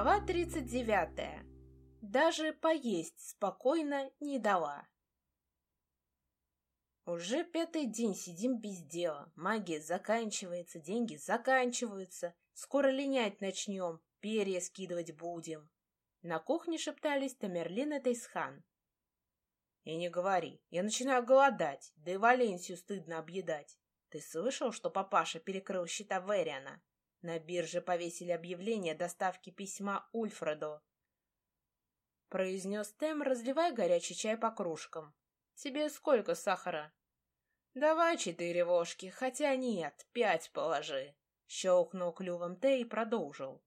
Глава 39. Даже поесть спокойно не дала. Уже пятый день сидим без дела. Магия заканчивается, деньги заканчиваются. Скоро линять начнем, перья скидывать будем. На кухне шептались Тамерлин и Тайсхан. И не говори, я начинаю голодать, да и Валенсию стыдно объедать. Ты слышал, что папаша перекрыл счета Вериана? На бирже повесили объявление доставки письма Ульфреду. Произнес Тем, разливая горячий чай по кружкам. Тебе сколько сахара? Давай четыре вошки, хотя нет, пять положи. Щелкнул клювом Тэй и продолжил.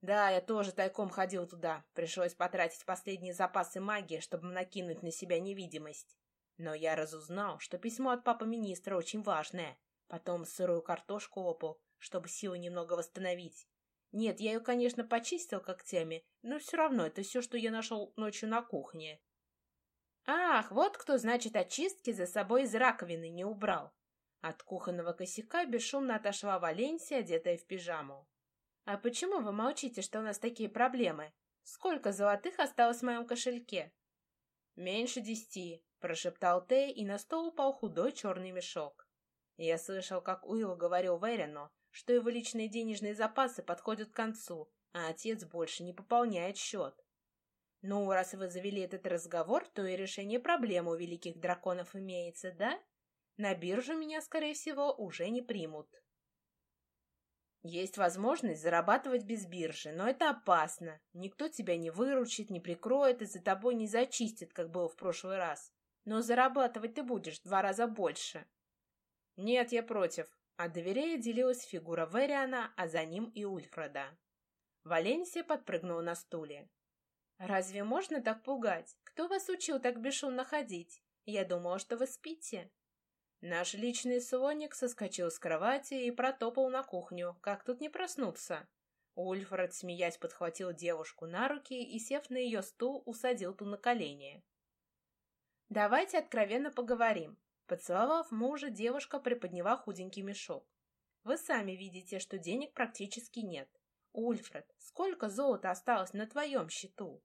Да, я тоже тайком ходил туда. Пришлось потратить последние запасы магии, чтобы накинуть на себя невидимость. Но я разузнал, что письмо от папы министра очень важное. Потом сырую картошку лопал, чтобы силы немного восстановить. Нет, я ее, конечно, почистил когтями, но все равно это все, что я нашел ночью на кухне. Ах, вот кто, значит, очистки за собой из раковины не убрал. От кухонного косяка бесшумно отошла Валенсия, одетая в пижаму. «А почему вы молчите, что у нас такие проблемы? Сколько золотых осталось в моем кошельке?» «Меньше десяти», — прошептал Тей, и на стол упал худой черный мешок. Я слышал, как Уилл говорил Верину, что его личные денежные запасы подходят к концу, а отец больше не пополняет счет. Ну, раз вы завели этот разговор, то и решение проблемы у великих драконов имеется, да? На биржу меня, скорее всего, уже не примут. Есть возможность зарабатывать без биржи, но это опасно. Никто тебя не выручит, не прикроет и за тобой не зачистит, как было в прошлый раз. Но зарабатывать ты будешь в два раза больше. Нет, я против. От доверия делилась фигура Вериана, а за ним и Ульфреда. Валенсия подпрыгнула на стуле. «Разве можно так пугать? Кто вас учил так бесшумно ходить? Я думала, что вы спите». Наш личный слоник соскочил с кровати и протопал на кухню. Как тут не проснуться? Ульфред, смеясь, подхватил девушку на руки и, сев на ее стул, усадил ту на колени. «Давайте откровенно поговорим. Поцеловав мужа, девушка приподняла худенький мешок. «Вы сами видите, что денег практически нет. Ульфред, сколько золота осталось на твоем счету?»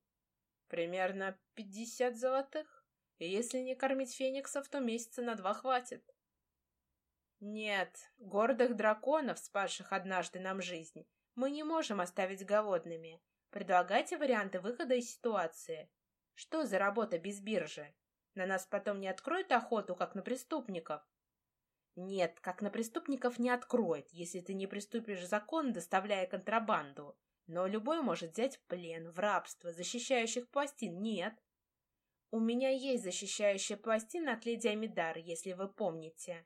«Примерно пятьдесят золотых. И если не кормить фениксов, то месяца на два хватит». «Нет, гордых драконов, спасших однажды нам жизнь, мы не можем оставить голодными. Предлагайте варианты выхода из ситуации. Что за работа без биржи?» На нас потом не откроют охоту, как на преступников? Нет, как на преступников не откроет, если ты не приступишь закон, доставляя контрабанду. Но любой может взять в плен, в рабство, защищающих пластин нет. У меня есть защищающая пластина от леди Амидар, если вы помните.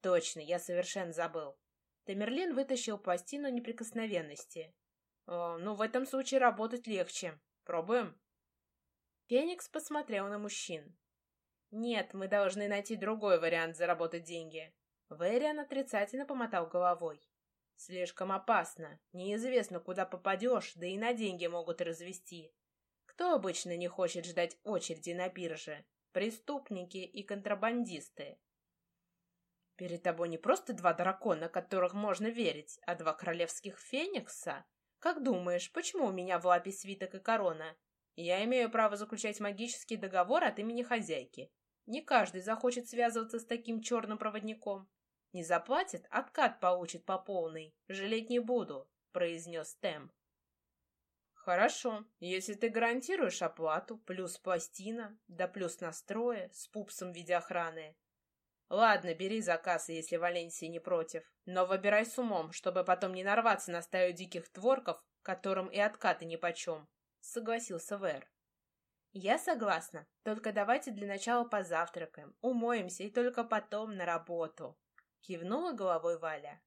Точно, я совершенно забыл. Тамерлин вытащил пластину неприкосновенности. О, ну, в этом случае работать легче. Пробуем? Феникс посмотрел на мужчин. «Нет, мы должны найти другой вариант заработать деньги». Вэриан отрицательно помотал головой. «Слишком опасно. Неизвестно, куда попадешь, да и на деньги могут развести. Кто обычно не хочет ждать очереди на бирже? Преступники и контрабандисты». «Перед тобой не просто два дракона, которых можно верить, а два королевских феникса? Как думаешь, почему у меня в лапе свиток и корона? Я имею право заключать магический договор от имени хозяйки. Не каждый захочет связываться с таким черным проводником. Не заплатит, откат получит по полной. Жалеть не буду, произнес Тем. Хорошо, если ты гарантируешь оплату, плюс пластина, да плюс настроя, с пупсом в виде охраны. Ладно, бери заказ, если Валенсия не против. Но выбирай с умом, чтобы потом не нарваться на стаю диких творков, которым и откаты нипочем согласился Вэр. «Я согласна, только давайте для начала позавтракаем, умоемся и только потом на работу», — кивнула головой Валя.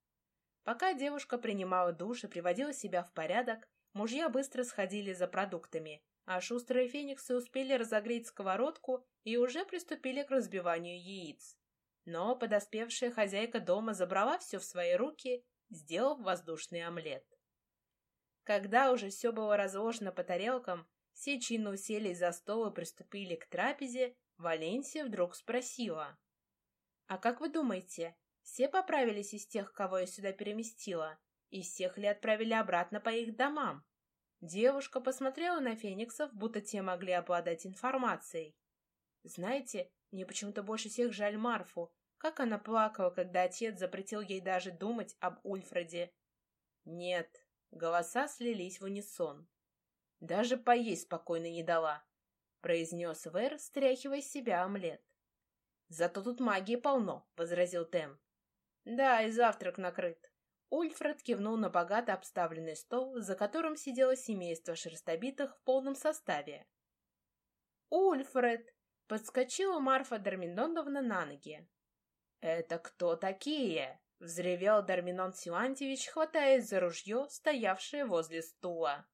Пока девушка принимала душ и приводила себя в порядок, мужья быстро сходили за продуктами, а шустрые фениксы успели разогреть сковородку и уже приступили к разбиванию яиц. Но подоспевшая хозяйка дома забрала все в свои руки, сделав воздушный омлет. Когда уже все было разложено по тарелкам, все чинно уселись за стол и приступили к трапезе, Валенсия вдруг спросила. «А как вы думаете, все поправились из тех, кого я сюда переместила? И всех ли отправили обратно по их домам?» Девушка посмотрела на фениксов, будто те могли обладать информацией. Знаете, мне почему-то больше всех жаль Марфу. Как она плакала, когда отец запретил ей даже думать об Ульфреде. Нет, голоса слились в унисон. Даже поесть спокойно не дала, произнес Вэр, стряхивая с себя омлет. Зато тут магии полно, возразил Тем. Да, и завтрак накрыт. Ульфред кивнул на богато обставленный стол, за которым сидело семейство шерстобитых в полном составе. «Ульфред!» — подскочила Марфа Дарминоновна на ноги. «Это кто такие?» — взревел Дарминон Силантьевич, хватаясь за ружье, стоявшее возле стула.